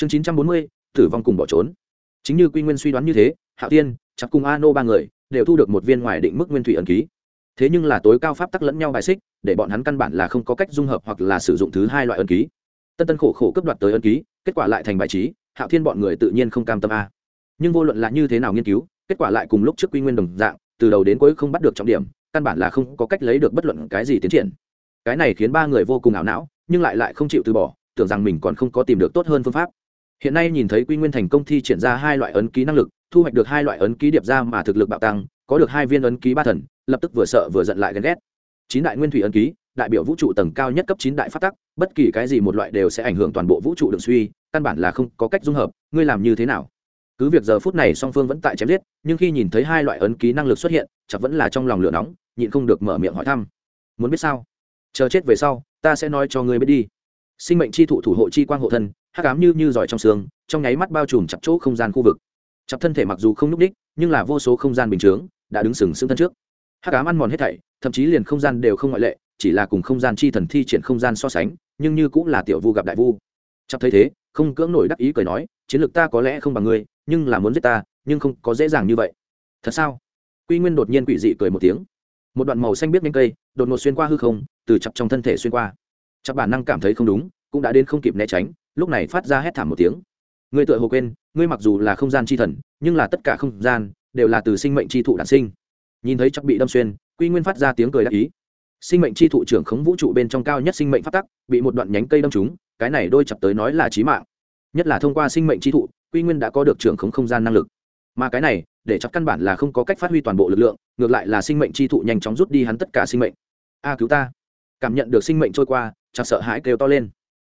chương chín trăm bốn mươi, tử vong cùng bỏ trốn. Chính như quy nguyên suy đoán như thế, hạo tiên chặt cùng a nô ba người đều thu được một viên ngoài định mức nguyên thủy ẩn ký. Thế nhưng là tối cao pháp tắc lẫn nhau bài xích, để bọn hắn căn bản là không có cách dung hợp hoặc là sử dụng thứ hai loại ẩn ký. Tân tân khổ khổ cấp đoạt tới ẩn ký, kết quả lại thành bài trí, hạo thiên bọn người tự nhiên không cam tâm a. Nhưng vô luận là như thế nào nghiên cứu, kết quả lại cùng lúc trước quy nguyên đồng dạng, từ đầu đến cuối không bắt được trọng điểm, căn bản là không có cách lấy được bất luận cái gì tiến triển. Cái này khiến ba người vô cùng ảo não, nhưng lại lại không chịu từ bỏ, tưởng rằng mình còn không có tìm được tốt hơn phương pháp hiện nay nhìn thấy quy nguyên thành công thi triển ra hai loại ấn ký năng lực, thu hoạch được hai loại ấn ký điệp ra mà thực lực bạo tăng, có được hai viên ấn ký ba thần, lập tức vừa sợ vừa giận lại ghen ghét. Chín đại nguyên thủy ấn ký, đại biểu vũ trụ tầng cao nhất cấp chín đại phát tắc, bất kỳ cái gì một loại đều sẽ ảnh hưởng toàn bộ vũ trụ đường suy, căn bản là không có cách dung hợp, ngươi làm như thế nào? Cứ việc giờ phút này song phương vẫn tại chém giết, nhưng khi nhìn thấy hai loại ấn ký năng lực xuất hiện chắc vẫn là trong lòng lửa nóng, nhịn không được mở miệng hỏi thăm. Muốn biết sao? Chờ chết về sau, ta sẽ nói cho ngươi biết đi. Sinh mệnh chi thụ thủ hộ chi quang hộ thân hắc ám như như giỏi trong xương, trong nháy mắt bao trùm chặt chỗ không gian khu vực. Chặt thân thể mặc dù không n ú c ních nhưng là vô số không gian bình chướng đã đứng sừng sững thân trước. Hắc ám ăn mòn hết thảy, thậm chí liền không gian đều không ngoại lệ, chỉ là cùng không gian chi thần thi triển không gian so sánh, nhưng như cũng là tiểu vu gặp đại vu. Chặt thấy thế, không cưỡng nổi đắc ý cười nói, chiến lược ta có lẽ không bằng ngươi, nhưng là muốn giết ta, nhưng không có dễ dàng như vậy. Thật sao? Quy nguyên đột nhiên quỷ dị cười một tiếng. Một đoạn màu xanh biết nhanh cây, đột ngột xuyên qua hư không, từ chặt trong thân thể xuyên qua. Chặt bản năng cảm thấy không đúng, cũng đã đến không kịp né tránh lúc này phát ra hét thảm một tiếng. Ngươi tựa hồ quên, ngươi mặc dù là không gian chi thần, nhưng là tất cả không gian đều là từ sinh mệnh chi thụ đản sinh. Nhìn thấy chắc bị đâm xuyên, quy nguyên phát ra tiếng cười đắc ý. Sinh mệnh chi thụ trưởng khống vũ trụ bên trong cao nhất sinh mệnh phát tắc, bị một đoạn nhánh cây đâm trúng, cái này đôi chập tới nói là chí mạng. Nhất là thông qua sinh mệnh chi thụ, quy nguyên đã có được trưởng khống không gian năng lực. Mà cái này, để chắc căn bản là không có cách phát huy toàn bộ lực lượng, ngược lại là sinh mệnh chi thụ nhanh chóng rút đi hắn tất cả sinh mệnh. A cứu ta. Cảm nhận được sinh mệnh trôi qua chắc sợ hãi kêu to lên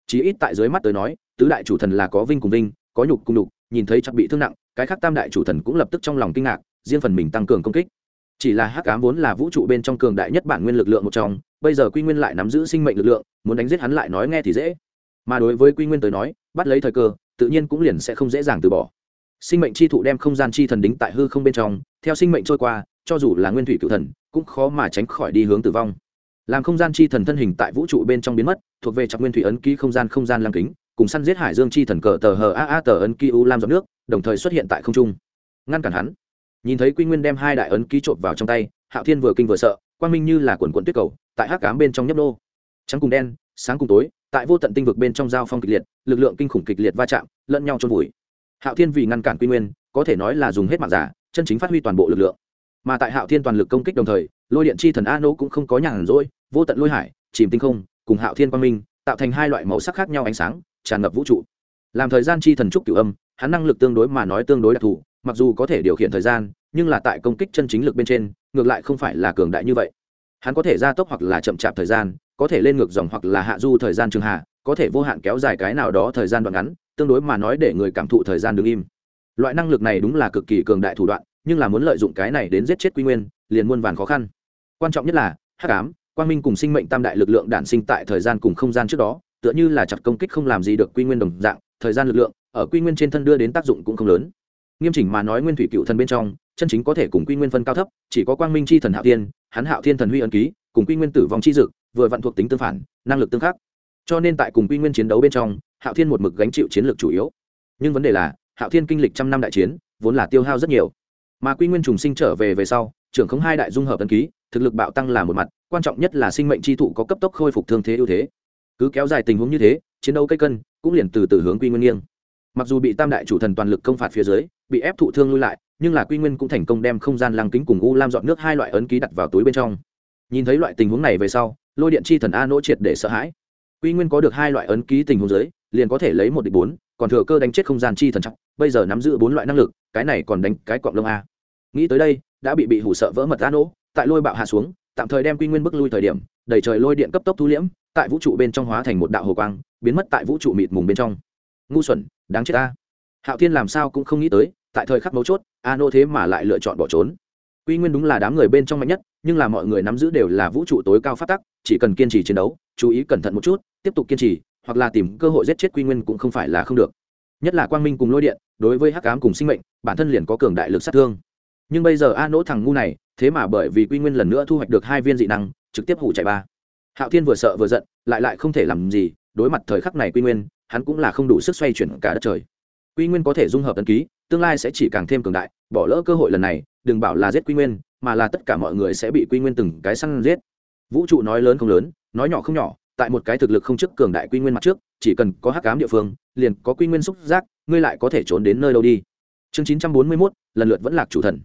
chí ít tại dưới mắt tới nói, tứ đại chủ thần là có vinh cùng vinh, có nhục cùng nhục, nhìn thấy chắc bị thương nặng, cái khác tam đại chủ thần cũng lập tức trong lòng kinh ngạc, riêng phần mình tăng cường công kích. Chỉ là hắc ám vốn là vũ trụ bên trong cường đại nhất bản nguyên lực lượng một trong, bây giờ quy nguyên lại nắm giữ sinh mệnh lực lượng, muốn đánh giết hắn lại nói nghe thì dễ. Mà đối với quy nguyên tới nói, bắt lấy thời cơ, tự nhiên cũng liền sẽ không dễ dàng từ bỏ. Sinh mệnh chi thụ đem không gian chi thần đính tại hư không bên trong, theo sinh mệnh trôi qua, cho dù là nguyên thủy cựu thần, cũng khó mà tránh khỏi đi hướng tử vong làm không gian chi thần thân hình tại vũ trụ bên trong biến mất, thuộc về trạc nguyên thủy ấn ký không gian không gian lam kính, cùng săn giết hải dương chi thần cờ tờ hờ a a tờ ấn ký u lam giọt nước, đồng thời xuất hiện tại không trung. Ngăn cản hắn. Nhìn thấy quy nguyên đem hai đại ấn ký trộm vào trong tay, hạo thiên vừa kinh vừa sợ, quang minh như là quần quận tuyết cầu, tại hắc cám bên trong nhấp đô trắng cùng đen, sáng cùng tối, tại vô tận tinh vực bên trong giao phong kịch liệt, lực lượng kinh khủng kịch liệt va chạm, lẫn nhau trôn vùi. Hạo thiên vì ngăn cản quy nguyên, có thể nói là dùng hết mạng giả, chân chính phát huy toàn bộ lực lượng. Mà tại hạo thiên toàn lực công kích đồng thời lôi điện chi thần a nô cũng không có nhàn rỗi, vô tận lôi hải, chìm tinh không, cùng hạo thiên quang minh, tạo thành hai loại màu sắc khác nhau ánh sáng, tràn ngập vũ trụ. Làm thời gian chi thần trúc cửu âm, hắn năng lực tương đối mà nói tương đối đặc thù, mặc dù có thể điều khiển thời gian, nhưng là tại công kích chân chính lực bên trên, ngược lại không phải là cường đại như vậy. Hắn có thể gia tốc hoặc là chậm chạp thời gian, có thể lên ngược dòng hoặc là hạ du thời gian trường hạ, có thể vô hạn kéo dài cái nào đó thời gian đoạn ngắn, tương đối mà nói để người cảm thụ thời gian đứng im. Loại năng lực này đúng là cực kỳ cường đại thủ đoạn, nhưng là muốn lợi dụng cái này đến giết chết quy nguyên, liền muôn vàn khó khăn quan trọng nhất là, hắc ám, quang minh cùng sinh mệnh tam đại lực lượng đản sinh tại thời gian cùng không gian trước đó, tựa như là chặt công kích không làm gì được quy nguyên đồng dạng, thời gian lực lượng ở quy nguyên trên thân đưa đến tác dụng cũng không lớn. Nghiêm chỉnh mà nói nguyên thủy cựu thần bên trong, chân chính có thể cùng quy nguyên phân cao thấp, chỉ có quang minh chi thần hạo tiên hắn hạo thiên thần huy ân ký, cùng quy nguyên tử vong chi dực vừa vặn thuộc tính tương phản, năng lực tương khắc. Cho nên tại cùng quy nguyên chiến đấu bên trong, hạo thiên một mực gánh chịu chiến lược chủ yếu. Nhưng vấn đề là, hạo thiên kinh lịch trăm năm đại chiến, vốn là tiêu hao rất nhiều. Mà quy nguyên trùng sinh trở về về sau trưởng không hai đại dung hợp tân ký, thực lực bạo tăng là một mặt, quan trọng nhất là sinh mệnh tri thụ có cấp tốc khôi phục thương thế ưu thế. Cứ kéo dài tình huống như thế, chiến đấu cây cân cũng liền từ từ hướng quy nguyên nghiêng. Mặc dù bị tam đại chủ thần toàn lực công phạt phía dưới, bị ép thụ thương lui lại, nhưng là quy nguyên cũng thành công đem không gian lăng kính cùng u lam dọn nước hai loại ấn ký đặt vào túi bên trong. Nhìn thấy loại tình huống này về sau, lôi điện chi thần a nỗ triệt để sợ hãi. Quy nguyên có được hai loại ấn ký tình huống dưới, liền có thể lấy một địch bốn, còn thừa cơ đánh chết không gian chi thần trọng. bây giờ nắm giữ bốn loại năng lực, cái này còn đánh cái cọng lông a nghĩ tới đây, đã bị bị hủ sợ vỡ mật an ô tại lôi bạo hạ xuống, tạm thời đem quy nguyên bức lui thời điểm, đẩy trời lôi điện cấp tốc thu liễm, tại vũ trụ bên trong hóa thành một đạo hồ quang, biến mất tại vũ trụ mịt mùng bên trong. Ngu xuẩn, đáng chết ta. Hạo thiên làm sao cũng không nghĩ tới, tại thời khắc mấu chốt, a nô thế mà lại lựa chọn bỏ trốn. Quy nguyên đúng là đám người bên trong mạnh nhất, nhưng là mọi người nắm giữ đều là vũ trụ tối cao phát tắc, chỉ cần kiên trì chiến đấu, chú ý cẩn thận một chút, tiếp tục kiên trì, hoặc là tìm cơ hội giết chết quy nguyên cũng không phải là không được. Nhất là quang minh cùng lôi điện, đối với hắc ám cùng sinh mệnh, bản thân liền có cường đại lực sát thương nhưng bây giờ a nỗ thằng ngu này, thế mà bởi vì quy nguyên lần nữa thu hoạch được hai viên dị năng, trực tiếp hủ chạy ba. Hạo thiên vừa sợ vừa giận, lại lại không thể làm gì, đối mặt thời khắc này quy nguyên, hắn cũng là không đủ sức xoay chuyển cả đất trời. Quy nguyên có thể dung hợp tân ký, tương lai sẽ chỉ càng thêm cường đại, bỏ lỡ cơ hội lần này, đừng bảo là giết quy nguyên, mà là tất cả mọi người sẽ bị quy nguyên từng cái săn giết. Vũ trụ nói lớn không lớn, nói nhỏ không nhỏ, tại một cái thực lực không chức cường đại quy nguyên mặt trước, chỉ cần có hắc cám địa phương, liền có quy nguyên xúc giác, ngươi lại có thể trốn đến nơi đâu đi. Chương chín trăm bốn mươi mốt, lần lượt vẫn lạc chủ thần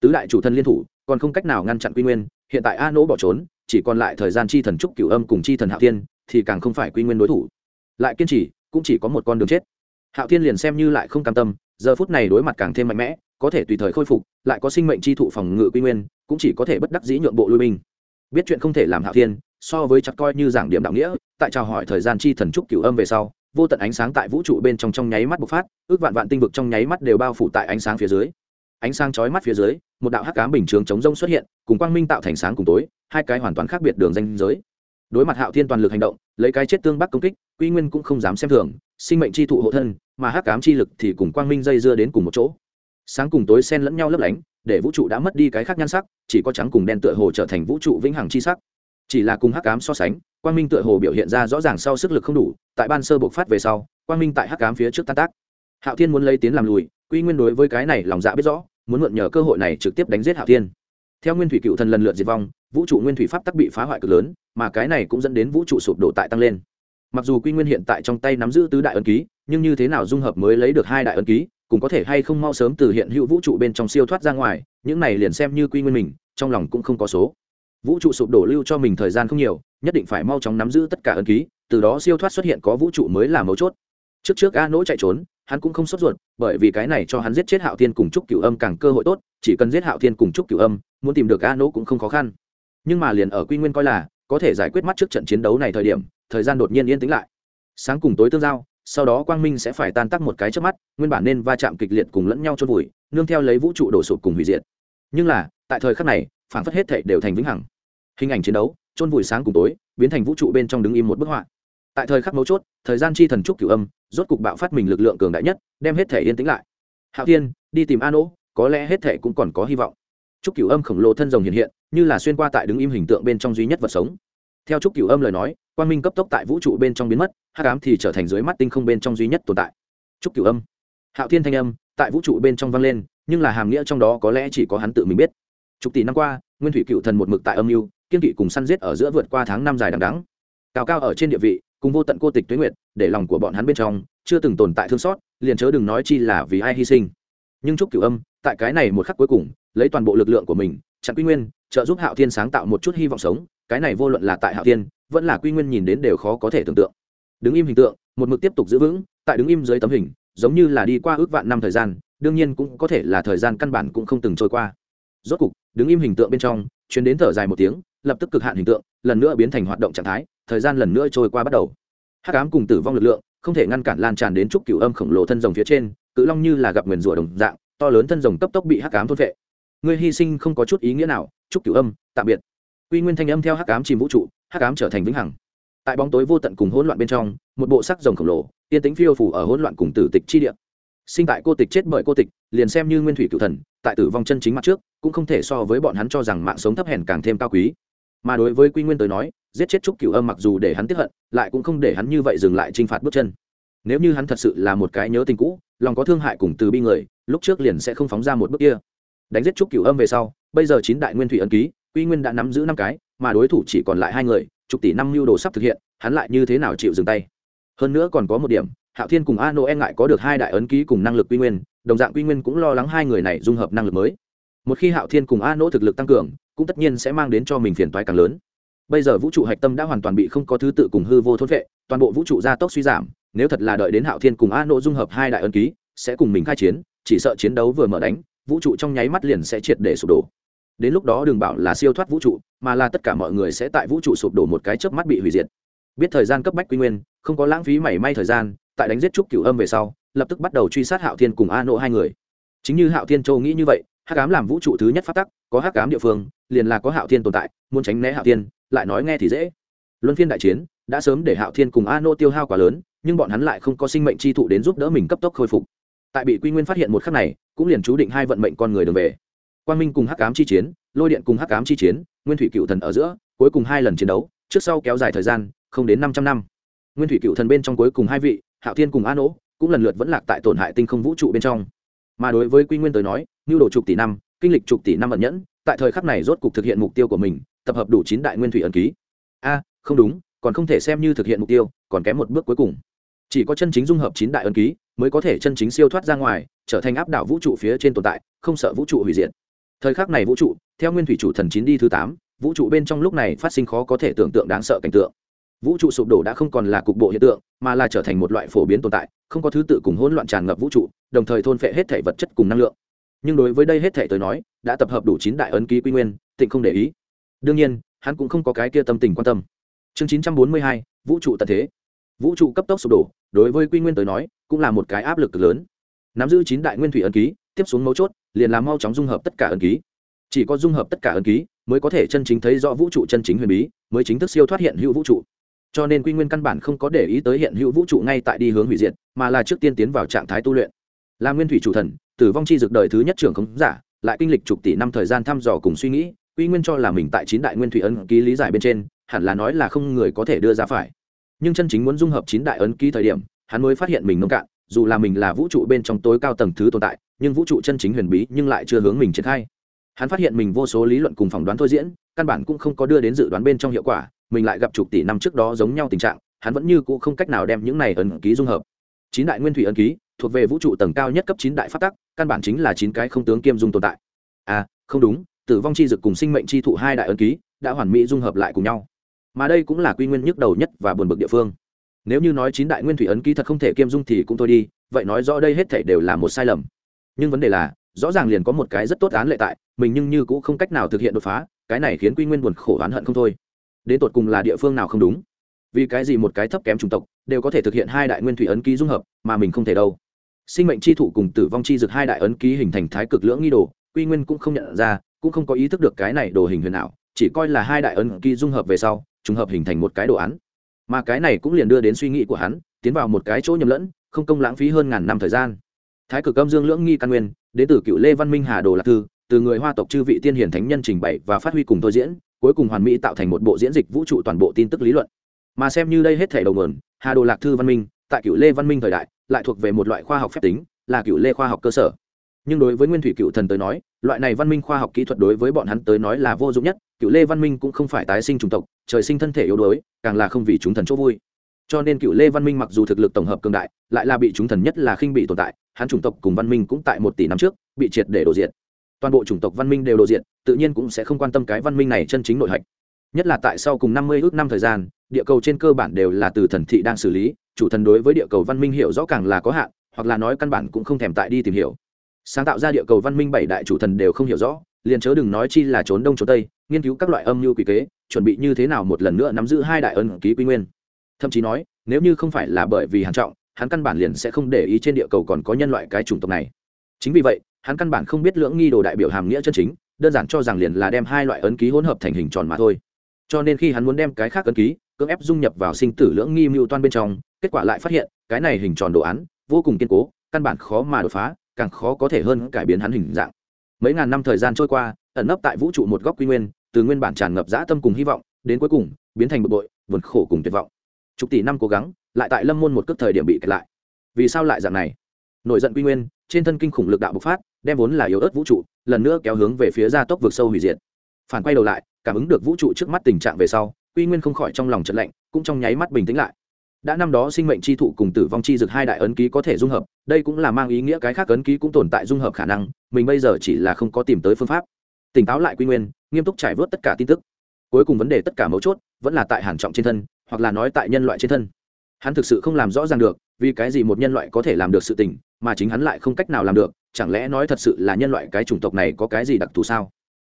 tứ đại chủ thân liên thủ còn không cách nào ngăn chặn quy nguyên hiện tại a nỗ bỏ trốn chỉ còn lại thời gian chi thần trúc cửu âm cùng chi thần hạo thiên, thì càng không phải quy nguyên đối thủ. Lại kiên trì cũng chỉ có một con đường chết. Hạo thiên liền xem như lại không cam tâm giờ phút này đối mặt càng thêm mạnh mẽ có thể tùy thời khôi phục lại có sinh mệnh chi thụ phòng ngự quy nguyên cũng chỉ có thể bất đắc dĩ nhượng bộ lui binh. Biết chuyện không thể làm hạo thiên so với chặt coi như giảng điểm đạo nghĩa tại chào hỏi thời gian chi thần trúc cửu âm về sau vô tận ánh sáng tại vũ trụ bên trong trong nháy mắt bộc phát ước vạn vạn tinh vực trong nháy mắt đều bao phủ tại ánh sáng phía dưới. Ánh sáng chói mắt phía dưới một đạo hắc ám bình chướng chống rông xuất hiện, cùng quang minh tạo thành sáng cùng tối, hai cái hoàn toàn khác biệt đường danh giới. Đối mặt hạo thiên toàn lực hành động, lấy cái chết tương bắc công kích, quy nguyên cũng không dám xem thường, sinh mệnh chi thụ hộ thân, mà hắc ám chi lực thì cùng quang minh dây dưa đến cùng một chỗ. Sáng cùng tối xen lẫn nhau lấp lánh, để vũ trụ đã mất đi cái khác nhan sắc, chỉ có trắng cùng đen tựa hồ trở thành vũ trụ vĩnh hằng chi sắc. Chỉ là cùng hắc ám so sánh, quang minh tựa hồ biểu hiện ra rõ ràng sau sức lực không đủ, tại ban sơ bộc phát về sau, quang minh tại hắc ám phía trước tan tác. Hạo thiên muốn lấy tiến làm lùi, quy nguyên đối với cái này lòng dạ biết rõ muốn mượn nhờ cơ hội này trực tiếp đánh giết hạo thiên. Theo nguyên thủy cựu thần lần lượt diệt vong, vũ trụ nguyên thủy pháp tắc bị phá hoại cực lớn, mà cái này cũng dẫn đến vũ trụ sụp đổ tại tăng lên. Mặc dù quy nguyên hiện tại trong tay nắm giữ tứ đại ân ký, nhưng như thế nào dung hợp mới lấy được hai đại ân ký, cũng có thể hay không mau sớm từ hiện hữu vũ trụ bên trong siêu thoát ra ngoài, những này liền xem như quy nguyên mình, trong lòng cũng không có số. Vũ trụ sụp đổ lưu cho mình thời gian không nhiều, nhất định phải mau chóng nắm giữ tất cả ân ký, từ đó siêu thoát xuất hiện có vũ trụ mới là mấu chốt. Trước trước a nỗ chạy trốn hắn cũng không sốt ruột, bởi vì cái này cho hắn giết chết hạo thiên cùng trúc cửu âm càng cơ hội tốt, chỉ cần giết hạo thiên cùng trúc cửu âm, muốn tìm được a nỗ cũng không khó khăn. Nhưng mà liền ở quy nguyên coi là, có thể giải quyết mắt trước trận chiến đấu này thời điểm, thời gian đột nhiên yên tĩnh lại. Sáng cùng tối tương giao, sau đó quang minh sẽ phải tan tắc một cái trước mắt, nguyên bản nên va chạm kịch liệt cùng lẫn nhau trôn vùi, nương theo lấy vũ trụ đổ sụp cùng hủy diệt. Nhưng là, tại thời khắc này, phản phất hết thệ đều thành vĩnh hằng. Hình ảnh chiến đấu trôn vùi sáng cùng tối, biến thành vũ trụ bên trong đứng im một bức họa tại thời khắc mấu chốt, thời gian chi thần trúc cửu âm, rốt cục bạo phát mình lực lượng cường đại nhất, đem hết thể yên tĩnh lại. Hạo thiên, đi tìm a nỗ có lẽ hết thể cũng còn có hy vọng. Trúc cửu âm khổng lồ thân rồng hiện hiện, như là xuyên qua tại đứng im hình tượng bên trong duy nhất vật sống. Theo trúc cửu âm lời nói, quang minh cấp tốc tại vũ trụ bên trong biến mất, hắc ám thì trở thành dưới mắt tinh không bên trong duy nhất tồn tại. Trúc cửu âm. Hạo thiên thanh âm, tại vũ trụ bên trong vang lên, nhưng là hàm nghĩa trong đó có lẽ chỉ có hắn tự mình biết. Chục tỷ năm qua, nguyên thủy cựu thần một mực tại âm mưu, kiên kỵ cùng săn giết ở giữa vượt qua tháng năm dài đằng đắng cao cao ở trên địa vị cùng vô tận cô tịch tuyết nguyệt, để lòng của bọn hắn bên trong chưa từng tồn tại thương xót, liền chớ đừng nói chi là vì ai hy sinh. Nhưng trúc cửu âm, tại cái này một khắc cuối cùng, lấy toàn bộ lực lượng của mình, chặn quy nguyên, trợ giúp hạo thiên sáng tạo một chút hy vọng sống, cái này vô luận là tại hạo thiên, vẫn là quy nguyên nhìn đến đều khó có thể tưởng tượng. Đứng im hình tượng, một mực tiếp tục giữ vững, tại đứng im dưới tấm hình, giống như là đi qua ước vạn năm thời gian, đương nhiên cũng có thể là thời gian căn bản cũng không từng trôi qua. Rốt cục, đứng im hình tượng bên trong chuyến đến thở dài một tiếng, lập tức cực hạn hình tượng, lần nữa biến thành hoạt động trạng thái thời gian lần nữa trôi qua bắt đầu. Hắc ám cùng tử vong lực lượng không thể ngăn cản lan tràn đến trúc cửu âm khổng lồ thân rồng phía trên, cự long như là gặp nguyền rủa đồng dạng, to lớn thân rồng cấp tốc bị hắc ám thôn vệ người hy sinh không có chút ý nghĩa nào, trúc cửu âm, tạm biệt. Quy nguyên thanh âm theo hắc ám chìm vũ trụ, hắc ám trở thành vĩnh hằng. Tại bóng tối vô tận cùng hỗn loạn bên trong, một bộ sắc rồng khổng lồ, tiên tính phiêu phủ ở hỗn loạn cùng tử tịch chi địa. Sinh tại cô tịch chết bởi cô tịch, liền xem như nguyên thủy cựu thần, tại tử vong chân chính mặt trước, cũng không thể so với bọn hắn cho rằng mạng sống thấp hèn càng thêm cao quý mà đối với quy nguyên tới nói, giết chết trúc cửu âm mặc dù để hắn tiếp hận, lại cũng không để hắn như vậy dừng lại t r i n h phạt bước chân. Nếu như hắn thật sự là một cái nhớ tình cũ, lòng có thương hại cùng từ bi người, lúc trước liền sẽ không phóng ra một bước kia. Đánh giết trúc cửu âm về sau, bây giờ chín đại nguyên thủy ấn ký, quy nguyên đã nắm giữ năm cái, mà đối thủ chỉ còn lại hai người chục tỷ năm mưu đồ sắp thực hiện, hắn lại như thế nào chịu dừng tay? Hơn nữa còn có một điểm, hạo thiên cùng a nô e ngại có được hai đại ấn ký cùng năng lực quy nguyên, đồng dạng quy nguyên cũng lo lắng hai người này dung hợp năng lực mới một khi hạo thiên cùng a nỗ thực lực tăng cường, cũng tất nhiên sẽ mang đến cho mình phiền toái càng lớn. Bây giờ vũ trụ hạch tâm đã hoàn toàn bị không có thứ tự cùng hư vô thôn vệ toàn bộ vũ trụ gia tốc suy giảm, nếu thật là đợi đến hạo thiên cùng a nỗ dung hợp hai đại ân ký, sẽ cùng mình khai chiến, chỉ sợ chiến đấu vừa mở đánh, vũ trụ trong nháy mắt liền sẽ triệt để sụp đổ. Đến lúc đó đừng bảo là siêu thoát vũ trụ, mà là tất cả mọi người sẽ tại vũ trụ sụp đổ một cái chớp mắt bị hủy diệt. Biết thời gian cấp bách quy nguyên, không có lãng phí mảy may thời gian, tại đánh giết trúc cửu âm về sau, lập tức bắt đầu truy sát hạo thiên cùng a nỗ hai người. Chính như hạo thiên châu nghĩ như vậy hắc ám làm vũ trụ thứ nhất phát tắc, có hắc ám địa phương, liền là có hạo thiên tồn tại, muốn tránh né hạo thiên, lại nói nghe thì dễ. Luân phiên đại chiến, đã sớm để hạo thiên cùng a nô tiêu hao quá lớn, nhưng bọn hắn lại không có sinh mệnh chi thụ đến giúp đỡ mình cấp tốc khôi phục. Tại bị quy nguyên phát hiện một khắc này, cũng liền chú định hai vận mệnh con người đường về. Quang minh cùng hắc ám chi chiến, lôi điện cùng hắc ám chi chiến, nguyên thủy cựu thần ở giữa, cuối cùng hai lần chiến đấu, trước sau kéo dài thời gian, không đến 500 năm. Nguyên thủy cựu thần bên trong cuối cùng hai vị, hạo thiên cùng a nỗ cũng lần lượt vẫn lạc tại tổn hại tinh không vũ trụ bên trong. Mà đối với quy nguyên tới nói nhu đồ chục tỷ năm, kinh lịch chục tỷ năm ẩn nhẫn, tại thời khắc này rốt cục thực hiện mục tiêu của mình, tập hợp đủ chín đại nguyên thủy ẩn ký. A, không đúng, còn không thể xem như thực hiện mục tiêu, còn kém một bước cuối cùng. Chỉ có chân chính dung hợp chín đại ẩn ký mới có thể chân chính siêu thoát ra ngoài, trở thành áp đảo vũ trụ phía trên tồn tại, không sợ vũ trụ hủy diệt. Thời khắc này vũ trụ, theo nguyên thủy chủ thần chín đi thứ tám, vũ trụ bên trong lúc này phát sinh khó có thể tưởng tượng đáng sợ cảnh tượng. Vũ trụ sụp đổ đã không còn là cục bộ hiện tượng, mà là trở thành một loại phổ biến tồn tại, không có thứ tự cùng hỗn loạn tràn ngập vũ trụ, đồng thời thôn phệ hết thể vật chất cùng năng lượng nhưng đối với đây hết thể tới nói, đã tập hợp đủ chín đại ấn ký quy nguyên, tịnh không để ý. Đương nhiên, hắn cũng không có cái kia tâm tình quan tâm. Chương chín trăm bốn mươi hai, vũ trụ tận thế. Vũ trụ cấp tốc sụp đổ, đối với quy nguyên tới nói, cũng là một cái áp lực lớn. Nắm giữ chín đại nguyên thủy ấn ký, tiếp xuống mấu chốt, liền làm mau chóng dung hợp tất cả ấn ký. Chỉ có dung hợp tất cả ấn ký, mới có thể chân chính thấy rõ vũ trụ chân chính huyền bí, mới chính thức siêu thoát hiện hữu vũ trụ. Cho nên quy nguyên căn bản không có để ý tới hiện hữu vũ trụ ngay tại đi hướng hủy diệt, mà là trước tiên tiến vào trạng thái tu luyện là nguyên thủy chủ thần, tử vong chi dược đời thứ nhất trưởng khống giả, lại kinh lịch chục tỷ năm thời gian thăm dò cùng suy nghĩ, quy nguyên cho là mình tại chín đại nguyên thủy ấn ký lý giải bên trên, hẳn là nói là không người có thể đưa ra phải. Nhưng chân chính muốn dung hợp chín đại ấn ký thời điểm, hắn mới phát hiện mình nông cạn, dù là mình là vũ trụ bên trong tối cao tầng thứ tồn tại, nhưng vũ trụ chân chính huyền bí nhưng lại chưa hướng mình triển khai. Hắn phát hiện mình vô số lý luận cùng phỏng đoán thôi diễn, căn bản cũng không có đưa đến dự đoán bên trong hiệu quả, mình lại gặp chục tỷ năm trước đó giống nhau tình trạng, hắn vẫn như cũ không cách nào đem những này ấn ký dung hợp. Chín đại nguyên thủy ấn ký thuộc về vũ trụ tầng cao nhất cấp chín đại phát tắc, căn bản chính là chín cái không tướng kiêm dung tồn tại. À không đúng, tử vong chi dực cùng sinh mệnh chi thụ hai đại ấn ký đã hoàn mỹ dung hợp lại cùng nhau. Mà đây cũng là quy nguyên nhức đầu nhất và buồn bực địa phương. Nếu như nói chín đại nguyên thủy ấn ký thật không thể kiêm dung thì cũng thôi đi, vậy nói rõ đây hết thể đều là một sai lầm. Nhưng vấn đề là, rõ ràng liền có một cái rất tốt án lệ tại, mình nhưng như cũng không cách nào thực hiện đột phá, cái này khiến quy nguyên buồn khổ oán hận không thôi. Đến tột cùng là địa phương nào không đúng? Vì cái gì một cái thấp kém chủng tộc đều có thể thực hiện hai đại nguyên thủy ấn ký dung hợp mà mình không thể đâu? Sinh mệnh chi thụ cùng tử vong chi dực hai đại ấn ký hình thành thái cực lưỡng nghi đồ, quy nguyên cũng không nhận ra, cũng không có ý thức được cái này đồ hình huyền ảo, chỉ coi là hai đại ấn ký dung hợp về sau, trùng hợp hình thành một cái đồ án. Mà cái này cũng liền đưa đến suy nghĩ của hắn, tiến vào một cái chỗ nhầm lẫn, không công lãng phí hơn ngàn năm thời gian. Thái cực âm dương lưỡng nghi căn nguyên, đến từ cựu lê văn minh hà đồ lạc thư, từ người hoa tộc chư vị tiên hiển thánh nhân trình bày và phát huy cùng thôi diễn, cuối cùng hoàn mỹ tạo thành một bộ diễn dịch vũ trụ toàn bộ tin tức lý luận. Mà xem như đây hết thể đầu nguồn, hà đồ lạc thư văn minh, tại cựu lê văn minh thời đại lại thuộc về một loại khoa học phép tính, là cựu lê khoa học cơ sở. Nhưng đối với nguyên thủy cựu thần tới nói, loại này văn minh khoa học kỹ thuật đối với bọn hắn tới nói là vô dụng nhất, cựu lê văn minh cũng không phải tái sinh chủng tộc, trời sinh thân thể yếu đuối, càng là không vì chúng thần chỗ vui. Cho nên cựu lê văn minh mặc dù thực lực tổng hợp cường đại, lại là bị chúng thần nhất là khinh bị tồn tại, hắn chủng tộc cùng văn minh cũng tại một tỷ năm trước, bị triệt để đổ diện toàn bộ chủng tộc văn minh đều đổ diện tự nhiên cũng sẽ không quan tâm cái văn minh này chân chính nội hạch. Nhất là tại sau cùng năm mươi ước năm thời gian, địa cầu trên cơ bản đều là từ thần thị đang xử lý chủ thần đối với địa cầu văn minh hiểu rõ càng là có hạn, hoặc là nói căn bản cũng không thèm tại đi tìm hiểu. Sáng tạo ra địa cầu văn minh bảy đại chủ thần đều không hiểu rõ, liền chớ đừng nói chi là trốn đông trốn tây, nghiên cứu các loại âm mưu quy kế, chuẩn bị như thế nào một lần nữa nắm giữ hai đại ân ký quy nguyên. Thậm chí nói, nếu như không phải là bởi vì hàn trọng, hắn căn bản liền sẽ không để ý trên địa cầu còn có nhân loại cái chủng tộc này. Chính vì vậy, hắn căn bản không biết lưỡng nghi đồ đại biểu hàm nghĩa chân chính, đơn giản cho rằng liền là đem hai loại ấn ký hỗn hợp thành hình tròn mà thôi. Cho nên khi hắn muốn đem cái khác ấn ký, cưỡng ép dung nhập vào sinh tử lưỡng nghi mưu toan bên trong kết quả lại phát hiện, cái này hình tròn đồ án, vô cùng kiên cố, căn bản khó mà đột phá, càng khó có thể hơn cải biến hắn hình dạng. Mấy ngàn năm thời gian trôi qua, ẩn nấp tại vũ trụ một góc quy nguyên, từ nguyên bản tràn ngập dã tâm cùng hy vọng, đến cuối cùng, biến thành bực bội vượt khổ cùng tuyệt vọng. Chục tỷ năm cố gắng, lại tại lâm môn một cước thời điểm bị kẹt lại. Vì sao lại dạng này? Nổi giận quy nguyên, trên thân kinh khủng lực đạo bộc phát, đem vốn là yếu ớt vũ trụ, lần nữa kéo hướng về phía gia tốc vực sâu hủy diệt. Phản quay đầu lại, cảm ứng được vũ trụ trước mắt tình trạng về sau, quy nguyên không khỏi trong lòng trận lạnh, cũng trong nháy mắt bình tĩnh lại đã năm đó sinh mệnh chi thụ cùng tử vong chi dực hai đại ấn ký có thể dung hợp, đây cũng là mang ý nghĩa cái khác ấn ký cũng tồn tại dung hợp khả năng, mình bây giờ chỉ là không có tìm tới phương pháp. Tỉnh táo lại quy nguyên, nghiêm túc trải vớt tất cả tin tức. Cuối cùng vấn đề tất cả mấu chốt, vẫn là tại hàn trọng trên thân, hoặc là nói tại nhân loại trên thân. Hắn thực sự không làm rõ ràng được, vì cái gì một nhân loại có thể làm được sự tình, mà chính hắn lại không cách nào làm được, chẳng lẽ nói thật sự là nhân loại cái chủng tộc này có cái gì đặc thù sao?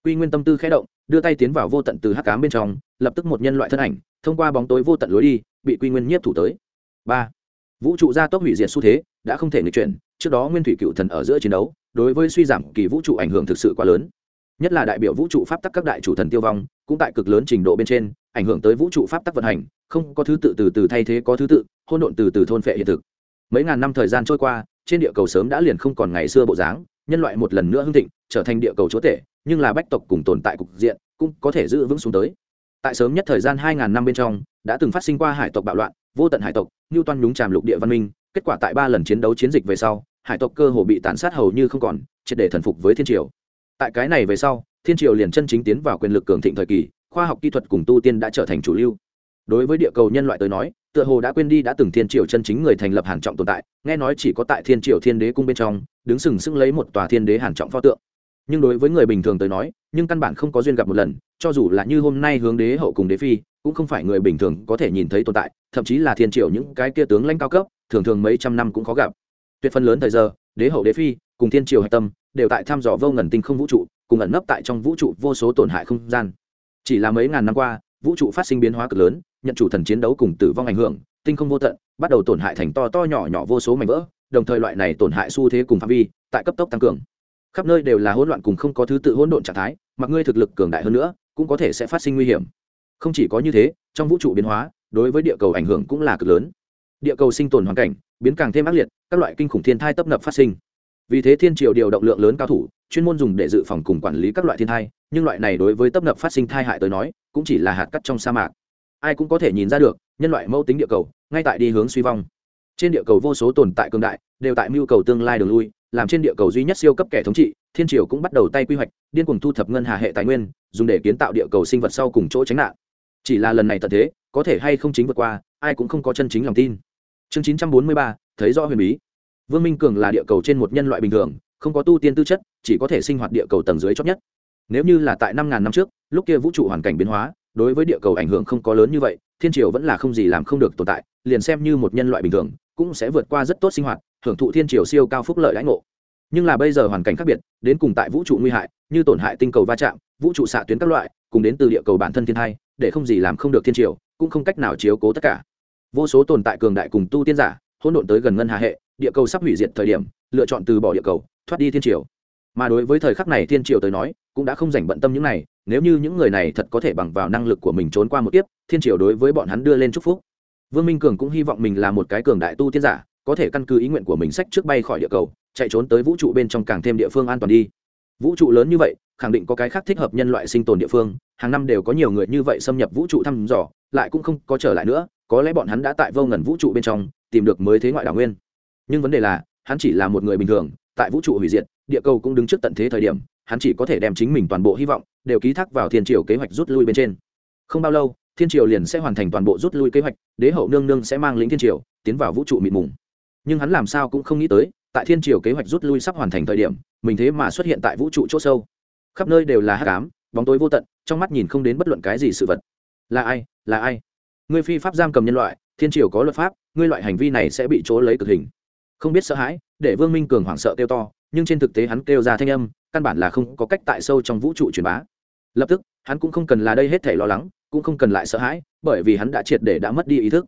Quy nguyên tâm tư khẽ động, đưa tay tiến vào vô tận từ hắc ám bên trong lập tức một nhân loại thân ảnh, thông qua bóng tối vô tận lối đi, bị quy nguyên nhiếp thủ tới. Ba. Vũ trụ gia tốc hủy diệt xu thế, đã không thể nghịch chuyển, trước đó nguyên thủy cựu thần ở giữa chiến đấu, đối với suy giảm kỳ vũ trụ ảnh hưởng thực sự quá lớn. Nhất là đại biểu vũ trụ pháp tắc các đại chủ thần tiêu vong, cũng tại cực lớn trình độ bên trên, ảnh hưởng tới vũ trụ pháp tắc vận hành, không có thứ tự từ từ thay thế có thứ tự hôn độn từ từ thôn phệ hiện thực. Mấy ngàn năm thời gian trôi qua, trên địa cầu sớm đã liền không còn ngày xưa bộ dáng, nhân loại một lần nữa hưng thịnh, trở thành địa cầu chúa tể, nhưng là bách tộc cùng tồn tại cục diện, cũng có thể giữ vững xuống tới tại sớm nhất thời gian hai ngàn năm bên trong, đã từng phát sinh qua hải tộc bạo loạn, vô tận hải tộc như toan nhúng tràm lục địa văn minh, kết quả tại ba lần chiến đấu chiến dịch về sau, hải tộc cơ hồ bị tàn sát hầu như không còn, triệt để thần phục với thiên triều. Tại cái này về sau, thiên triều liền chân chính tiến vào quyền lực cường thịnh thời kỳ, khoa học kỹ thuật cùng tu tiên đã trở thành chủ lưu. Đối với địa cầu nhân loại tới nói, tựa hồ đã quên đi đã từng thiên triều chân chính người thành lập hàn trọng tồn tại, nghe nói chỉ có tại thiên triều thiên đế cung bên trong, đứng sừng sững lấy một tòa thiên đế hàn trọng pho tượng nhưng đối với người bình thường tới nói, nhưng căn bản không có duyên gặp một lần, cho dù là như hôm nay hướng đế hậu cùng đế phi, cũng không phải người bình thường có thể nhìn thấy tồn tại, thậm chí là thiên triều những cái kia tướng lãnh cao cấp, thường thường mấy trăm năm cũng khó gặp. Tuyệt phân lớn thời giờ, đế hậu đế phi cùng thiên triều hạch tâm đều tại thăm dò vô ngần tinh không vũ trụ, cùng ẩn nấp tại trong vũ trụ vô số tổn hại không gian. Chỉ là mấy ngàn năm qua, vũ trụ phát sinh biến hóa cực lớn, nhận chủ thần chiến đấu cùng tử vong ảnh hưởng, tinh không vô tận, bắt đầu tổn hại thành to to nhỏ nhỏ vô số mảnh vỡ, đồng thời loại này tổn hại xu thế cùng phạm vi, tại cấp tốc tăng cường khắp nơi đều là hỗn loạn cùng không có thứ tự hỗn độn trạng thái, mặc ngươi thực lực cường đại hơn nữa, cũng có thể sẽ phát sinh nguy hiểm. Không chỉ có như thế, trong vũ trụ biến hóa, đối với địa cầu ảnh hưởng cũng là cực lớn. Địa cầu sinh tồn hoàn cảnh biến càng thêm ác liệt, các loại kinh khủng thiên thai tấp nập phát sinh. Vì thế thiên triều điều động lượng lớn cao thủ, chuyên môn dùng để dự phòng cùng quản lý các loại thiên thai, nhưng loại này đối với tấp nập phát sinh thai hại tới nói, cũng chỉ là hạt cắt trong sa mạc. Ai cũng có thể nhìn ra được, nhân loại mẫu tính địa cầu, ngay tại đi hướng suy vong. Trên địa cầu vô số tồn tại cường đại, đều tại mưu cầu tương lai đường lui làm trên địa cầu duy nhất siêu cấp kẻ thống trị, thiên triều cũng bắt đầu tay quy hoạch, điên cuồng thu thập ngân hà hệ tài nguyên, dùng để kiến tạo địa cầu sinh vật sau cùng chỗ tránh nạn. Chỉ là lần này tận thế, có thể hay không chính vượt qua, ai cũng không có chân chính lòng tin. Chương chín trăm bốn mươi ba, thấy rõ huyền bí. Vương minh cường là địa cầu trên một nhân loại bình thường, không có tu tiên tư chất, chỉ có thể sinh hoạt địa cầu tầng dưới chót nhất. Nếu như là tại năm ngàn năm trước, lúc kia vũ trụ hoàn cảnh biến hóa, đối với địa cầu ảnh hưởng không có lớn như vậy, thiên triều vẫn là không gì làm không được tồn tại, liền xem như một nhân loại bình thường cũng sẽ vượt qua rất tốt sinh hoạt hưởng thụ thiên triều siêu cao phúc lợi lãnh ngộ. Nhưng là bây giờ hoàn cảnh khác biệt đến cùng tại vũ trụ nguy hại như tổn hại tinh cầu va chạm vũ trụ xạ tuyến các loại cùng đến từ địa cầu bản thân thiên thai, để không gì làm không được thiên triều cũng không cách nào chiếu cố tất cả. Vô số tồn tại cường đại cùng tu tiên giả hỗn độn tới gần ngân hà hệ địa cầu sắp hủy diệt thời điểm lựa chọn từ bỏ địa cầu thoát đi thiên triều. Mà đối với thời khắc này thiên triều tới nói cũng đã không dành bận tâm những này nếu như những người này thật có thể bằng vào năng lực của mình trốn qua một kiếp thiên triều đối với bọn hắn đưa lên chúc phúc vương minh cường cũng hy vọng mình là một cái cường đại tu tiên giả, có thể căn cứ ý nguyện của mình sách trước bay khỏi địa cầu, chạy trốn tới vũ trụ bên trong càng thêm địa phương an toàn đi. Vũ trụ lớn như vậy, khẳng định có cái khác thích hợp nhân loại sinh tồn địa phương, hàng năm đều có nhiều người như vậy xâm nhập vũ trụ thăm dò, lại cũng không có trở lại nữa, có lẽ bọn hắn đã tại vô ngần vũ trụ bên trong, tìm được mới thế ngoại đảo nguyên. Nhưng vấn đề là, hắn chỉ là một người bình thường, tại vũ trụ hủy diệt, địa cầu cũng đứng trước tận thế thời điểm, hắn chỉ có thể đem chính mình toàn bộ hy vọng, đều ký thác vào thiên triều kế hoạch rút lui bên trên. Không bao lâu thiên triều liền sẽ hoàn thành toàn bộ rút lui kế hoạch, đế hậu nương nương sẽ mang lĩnh thiên triều, tiến vào vũ trụ mịt mùng. Nhưng hắn làm sao cũng không nghĩ tới, tại thiên triều kế hoạch rút lui sắp hoàn thành thời điểm, mình thế mà xuất hiện tại vũ trụ chỗ sâu. Khắp nơi đều là hát cám bóng tối vô tận, trong mắt nhìn không đến bất luận cái gì sự vật. Là ai là ai? Ngươi phi pháp giam cầm nhân loại, thiên triều có luật pháp, ngươi loại hành vi này sẽ bị chỗ lấy cực hình. Không biết sợ hãi, để vương minh cường hoảng sợ kêu to, nhưng trên thực tế hắn kêu ra thanh âm, căn bản là không có cách tại sâu trong vũ trụ truyền bá. Lập tức, hắn cũng không cần là đây hết thể lo lắng cũng không cần lại sợ hãi, bởi vì hắn đã triệt để đã mất đi ý thức.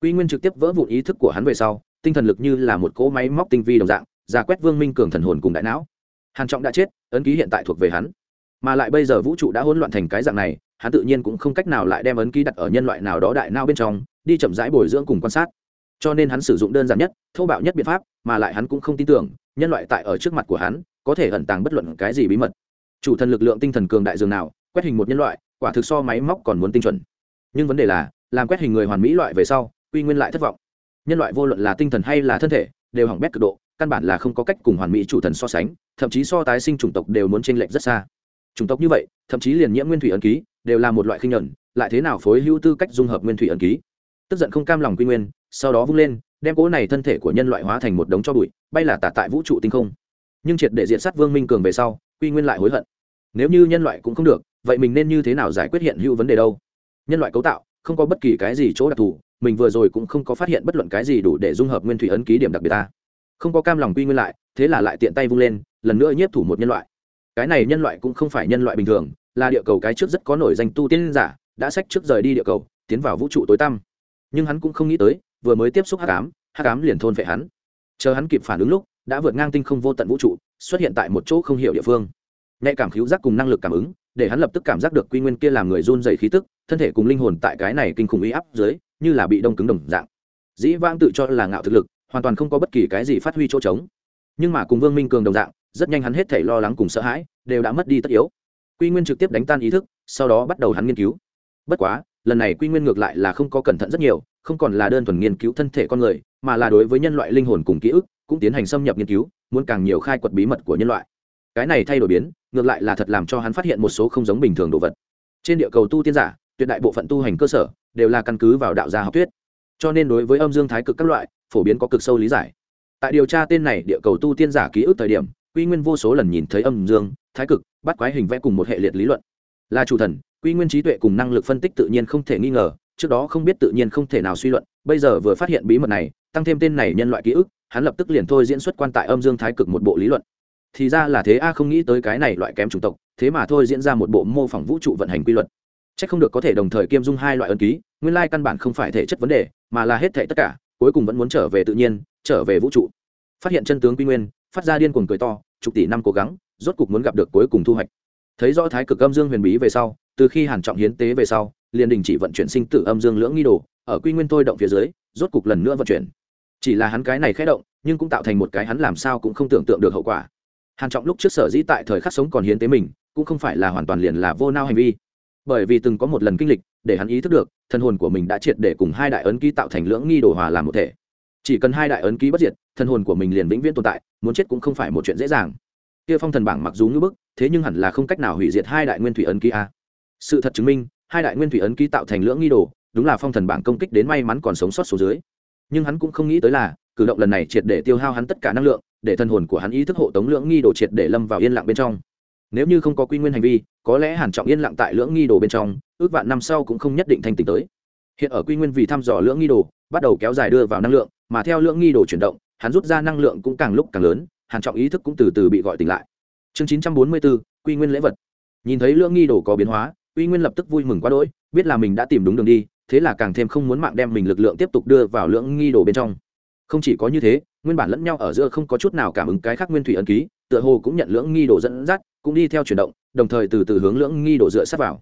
Quy nguyên trực tiếp vỡ vụn ý thức của hắn về sau, tinh thần lực như là một cỗ máy móc tinh vi đồng dạng, giả quét vương minh cường thần hồn cùng đại não. Hàn trọng đã chết, ấn ký hiện tại thuộc về hắn. Mà lại bây giờ vũ trụ đã hỗn loạn thành cái dạng này, hắn tự nhiên cũng không cách nào lại đem ấn ký đặt ở nhân loại nào đó đại não bên trong, đi chậm rãi bồi dưỡng cùng quan sát. Cho nên hắn sử dụng đơn giản nhất, thô bạo nhất biện pháp, mà lại hắn cũng không tin tưởng, nhân loại tại ở trước mặt của hắn, có thể ẩn tàng bất luận cái gì bí mật. Chủ thần lực lượng tinh thần cường đại dường nào, quét hình một nhân loại quả thực so máy móc còn muốn tinh chuẩn. Nhưng vấn đề là, làm quét hình người hoàn mỹ loại về sau, quy nguyên lại thất vọng. Nhân loại vô luận là tinh thần hay là thân thể, đều hỏng bét cực độ, căn bản là không có cách cùng hoàn mỹ chủ thần so sánh, thậm chí so tái sinh chủng tộc đều muốn chênh lệch rất xa. Chủng tộc như vậy, thậm chí liền nhiễm nguyên thủy ấn ký, đều là một loại khinh nhuận, lại thế nào phối hữu tư cách dung hợp nguyên thủy ấn ký? Tức giận không cam lòng quy nguyên, sau đó vung lên, đem cỗ này thân thể của nhân loại hóa thành một đống cho bụi, bay là tả tại vũ trụ tinh không. Nhưng triệt để diện sát vương minh cường về sau, quy nguyên lại hối hận. Nếu như nhân loại cũng không được vậy mình nên như thế nào giải quyết hiện hữu vấn đề đâu? Nhân loại cấu tạo, không có bất kỳ cái gì chỗ đặc thù, mình vừa rồi cũng không có phát hiện bất luận cái gì đủ để dung hợp nguyên thủy ấn ký điểm đặc biệt ta. Không có cam lòng quy nguyên lại, thế là lại tiện tay vung lên, lần nữa nhiếp thủ một nhân loại. Cái này nhân loại cũng không phải nhân loại bình thường, là địa cầu cái trước rất có nổi danh tu tiên giả, đã sách trước rời đi địa cầu, tiến vào vũ trụ tối tăm. Nhưng hắn cũng không nghĩ tới, vừa mới tiếp xúc hắc ám hắc ám liền thôn vệ hắn. Chờ hắn kịp phản ứng lúc, đã vượt ngang tinh không vô tận vũ trụ, xuất hiện tại một chỗ không hiểu địa phương nhạy cảm khiếu giác cùng năng lực cảm ứng, để hắn lập tức cảm giác được quy nguyên kia làm người run dày khí tức, thân thể cùng linh hồn tại cái này kinh khủng uy áp dưới, như là bị đông cứng đồng dạng. Dĩ vãng tự cho là ngạo thực lực, hoàn toàn không có bất kỳ cái gì phát huy chỗ trống. Nhưng mà cùng vương minh cường đồng dạng, rất nhanh hắn hết thể lo lắng cùng sợ hãi, đều đã mất đi tất yếu. Quy nguyên trực tiếp đánh tan ý thức, sau đó bắt đầu hắn nghiên cứu. Bất quá, lần này quy nguyên ngược lại là không có cẩn thận rất nhiều, không còn là đơn thuần nghiên cứu thân thể con người, mà là đối với nhân loại linh hồn cùng ký ức, cũng tiến hành xâm nhập nghiên cứu, muốn càng nhiều khai quật bí mật của nhân loại cái này thay đổi biến, ngược lại là thật làm cho hắn phát hiện một số không giống bình thường đồ vật. Trên địa cầu tu tiên giả, tuyệt đại bộ phận tu hành cơ sở, đều là căn cứ vào đạo gia học thuyết. Cho nên đối với âm dương thái cực các loại, phổ biến có cực sâu lý giải. Tại điều tra tên này địa cầu tu tiên giả ký ức thời điểm, quy nguyên vô số lần nhìn thấy âm dương, thái cực, bắt quái hình vẽ cùng một hệ liệt lý luận. Là chủ thần, quy nguyên trí tuệ cùng năng lực phân tích tự nhiên không thể nghi ngờ, trước đó không biết tự nhiên không thể nào suy luận, bây giờ vừa phát hiện bí mật này, tăng thêm tên này nhân loại ký ức, hắn lập tức liền thôi diễn xuất quan tại âm dương thái cực một bộ lý luận thì ra là thế, a không nghĩ tới cái này loại kém chủng tộc, thế mà thôi diễn ra một bộ mô phỏng vũ trụ vận hành quy luật. C h ắ c không được có thể đồng thời kiêm dung hai loại ân ký, nguyên lai căn bản không phải thể chất vấn đề, mà là hết thể tất cả, cuối cùng vẫn muốn trở về tự nhiên, trở về vũ trụ. Phát hiện chân tướng quy nguyên, phát ra điên cuồng cười to, chục tỷ năm cố gắng, rốt cục muốn gặp được cuối cùng thu hoạch. Thấy rõ thái cực âm dương huyền bí về sau, từ khi hàn trọng hiến tế về sau, liền đình chỉ vận chuyển sinh tử âm dương lưỡng nghi đồ, ở quy nguyên thôi động phía dưới, rốt cục lần nữa vận chuyển. Chỉ là hắn cái này khẽ động, nhưng cũng tạo thành một cái hắn làm sao cũng không tưởng tượng được hậu quả hàn trọng lúc trước sở dĩ tại thời khắc sống còn hiến tế mình, cũng không phải là hoàn toàn liền là vô nao hành vi. Bởi vì từng có một lần kinh lịch, để hắn ý thức được, thân hồn của mình đã triệt để cùng hai đại ấn ký tạo thành lưỡng nghi đồ hòa làm một thể. Chỉ cần hai đại ấn ký bất diệt, thân hồn của mình liền vĩnh viễn tồn tại, muốn chết cũng không phải một chuyện dễ dàng. Kia phong thần bảng mặc dù ngưỡng bức, thế nhưng hẳn là không cách nào hủy diệt hai đại nguyên thủy ấn ký a. Sự thật chứng minh, hai đại nguyên thủy ấn ký tạo thành lưỡng nghi đồ, đúng là phong thần bảng công kích đến may mắn còn sống sót số dưới. Nhưng hắn cũng không nghĩ tới là, cử động lần này triệt để tiêu hao hắn tất cả năng lượng để thân hồn của hắn ý thức hộ tống lưỡng nghi đồ triệt để lâm vào yên lặng bên trong. Nếu như không có quy nguyên hành vi có lẽ hàn trọng yên lặng tại lưỡng nghi đồ bên trong ước vạn năm sau cũng không nhất định thành tỉnh tới. Hiện ở quy nguyên vì thăm dò lưỡng nghi đồ bắt đầu kéo dài đưa vào năng lượng mà theo lưỡng nghi đồ chuyển động hắn rút ra năng lượng cũng càng lúc càng lớn hàn trọng ý thức cũng từ từ bị gọi tỉnh lại. Chương 944, quy nguyên lễ vật. Nhìn thấy lưỡng nghi đồ có biến hóa quy nguyên lập tức vui mừng quá đỗi biết là mình đã tìm đúng đường đi thế là càng thêm không muốn mạng đem mình lực lượng tiếp tục đưa vào lưỡng nghi đồ bên trong không chỉ có như thế, nguyên bản lẫn nhau ở giữa không có chút nào cảm ứng cái khác nguyên thủy ấn ký, tựa hồ cũng nhận lưỡng nghi đồ dẫn dắt, cũng đi theo chuyển động, đồng thời từ từ hướng lưỡng nghi đồ dựa sát vào.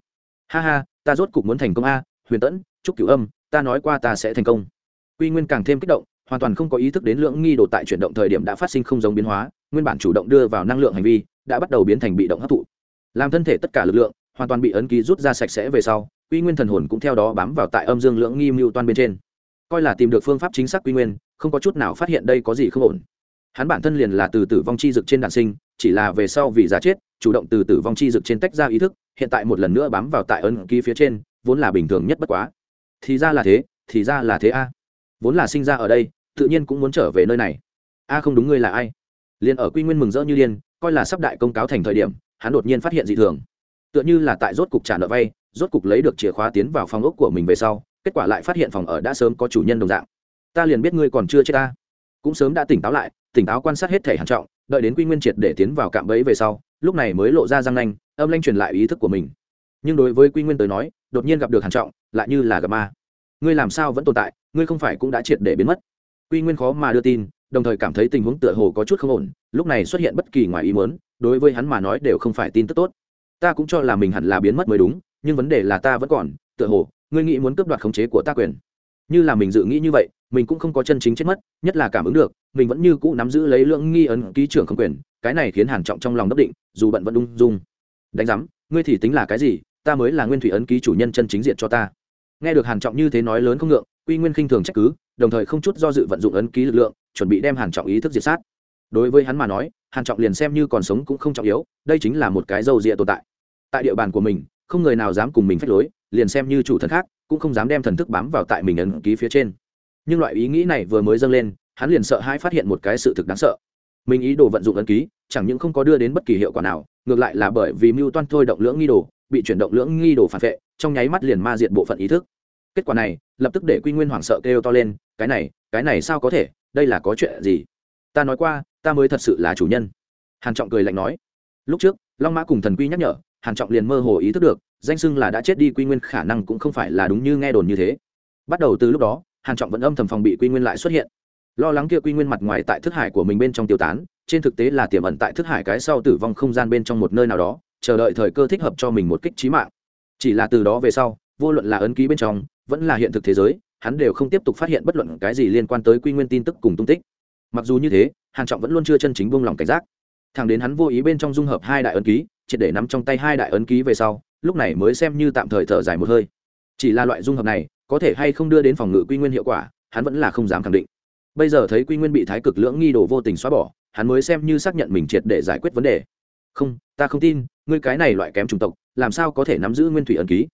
Ha ha, ta rốt cục muốn thành công a, huyền tẫn trúc cửu âm, ta nói qua ta sẽ thành công. Quy nguyên càng thêm kích động, hoàn toàn không có ý thức đến lưỡng nghi đồ tại chuyển động thời điểm đã phát sinh không giống biến hóa, nguyên bản chủ động đưa vào năng lượng hành vi, đã bắt đầu biến thành bị động hấp thụ. Làm thân thể tất cả lực lượng, hoàn toàn bị ấn ký rút ra sạch sẽ về sau, quy nguyên thần hồn cũng theo đó bám vào tại âm dương lưỡng nghi mưu toan bên trên. Coi là tìm được phương pháp chính xác quy nguyên không có chút nào phát hiện đây có gì không ổn. Hắn bản thân liền là từ tử vong chi dực trên đạn sinh, chỉ là về sau vì giả chết, chủ động từ tử vong chi dực trên tách ra ý thức, hiện tại một lần nữa bám vào tại ấn ký phía trên, vốn là bình thường nhất bất quá. Thì ra là thế, thì ra là thế a. Vốn là sinh ra ở đây, tự nhiên cũng muốn trở về nơi này. A không đúng ngươi là ai? Liền ở quy nguyên mừng rỡ như điên, coi là sắp đại công cáo thành thời điểm, hắn đột nhiên phát hiện dị thường. Tựa như là tại rốt cục trả nợ vay, rốt cục lấy được chìa khóa tiến vào phòng ốc của mình về sau, kết quả lại phát hiện phòng ở đã sớm có chủ nhân đồng dạng ta liền biết ngươi còn chưa chết ta. Cũng sớm đã tỉnh táo lại, tỉnh táo quan sát hết thể hàn trọng, đợi đến quy nguyên triệt để tiến vào cạm bẫy về sau, lúc này mới lộ ra răng nanh, âm lanh truyền lại ý thức của mình. Nhưng đối với quy nguyên tới nói, đột nhiên gặp được hàn trọng, lại như là gặp ma. Ngươi làm sao vẫn tồn tại, ngươi không phải cũng đã triệt để biến mất. Quy nguyên khó mà đưa tin, đồng thời cảm thấy tình huống tựa hồ có chút không ổn, lúc này xuất hiện bất kỳ ngoài ý muốn, đối với hắn mà nói đều không phải tin tức tốt. Ta cũng cho là mình hẳn là biến mất mới đúng, nhưng vấn đề là ta vẫn còn, tựa hồ, ngươi nghĩ muốn cướp đoạt khống chế của ta quyền. Như là mình dự nghĩ như vậy mình cũng không có chân chính chết mất, nhất là cảm ứng được, mình vẫn như cũ nắm giữ lấy lượng nghi ấn ký trưởng không quyền, cái này khiến hàn trọng trong lòng đắc định, dù bận vẫn ung dung. Đánh giám, ngươi thì tính là cái gì? Ta mới là nguyên thủy ấn ký chủ nhân chân chính diện cho ta. Nghe được hàn trọng như thế nói lớn không ngượng, quy nguyên khinh thường trách cứ, đồng thời không chút do dự vận dụng ấn ký lực lượng, chuẩn bị đem hàn trọng ý thức diệt sát. Đối với hắn mà nói, hàn trọng liền xem như còn sống cũng không trọng yếu, đây chính là một cái dâu dịa tồn tại. Tại địa bàn của mình, không người nào dám cùng mình phách lối, liền xem như chủ thần khác, cũng không dám đem thần thức bám vào tại mình ấn ký phía trên nhưng loại ý nghĩ này vừa mới dâng lên, hắn liền sợ hãi phát hiện một cái sự thực đáng sợ. Mình ý đồ vận dụng ấn ký, chẳng những không có đưa đến bất kỳ hiệu quả nào, ngược lại là bởi vì mưu toan thôi động lưỡng nghi đồ, bị chuyển động lưỡng nghi đồ phản vệ, trong nháy mắt liền ma diệt bộ phận ý thức. Kết quả này, lập tức để quy nguyên hoảng sợ kêu to lên, cái này cái này sao có thể? Đây là có chuyện gì? Ta nói qua, ta mới thật sự là chủ nhân. Hàn trọng cười lạnh nói. Lúc trước, long mã cùng thần quy nhắc nhở, hàn trọng liền mơ hồ ý thức được, danh xưng là đã chết đi quy nguyên khả năng cũng không phải là đúng như nghe đồn như thế. Bắt đầu từ lúc đó hàn trọng vẫn âm thầm phòng bị quy nguyên lại xuất hiện. Lo lắng kia quy nguyên mặt ngoài tại thức hải của mình bên trong tiêu tán, trên thực tế là tiềm ẩn tại thức hải cái sau tử vong không gian bên trong một nơi nào đó, chờ đợi thời cơ thích hợp cho mình một kích trí mạng. Chỉ là từ đó về sau, vô luận là ấn ký bên trong, vẫn là hiện thực thế giới, hắn đều không tiếp tục phát hiện bất luận cái gì liên quan tới quy nguyên tin tức cùng tung tích. Mặc dù như thế, hàn trọng vẫn luôn chưa chân chính buông lòng cảnh giác. Thẳng đến hắn vô ý bên trong dung hợp hai đại ấn ký, triệt để nắm trong tay hai đại ấn ký về sau, lúc này mới xem như tạm thời thở dài một hơi. Chỉ là loại dung hợp này có thể hay không đưa đến phòng ngự quy nguyên hiệu quả, hắn vẫn là không dám khẳng định. Bây giờ thấy quy nguyên bị thái cực lưỡng nghi đồ vô tình xóa bỏ, hắn mới xem như xác nhận mình triệt để giải quyết vấn đề. Không, ta không tin, ngươi cái này loại kém chủng tộc, làm sao có thể nắm giữ nguyên thủy ẩn ký?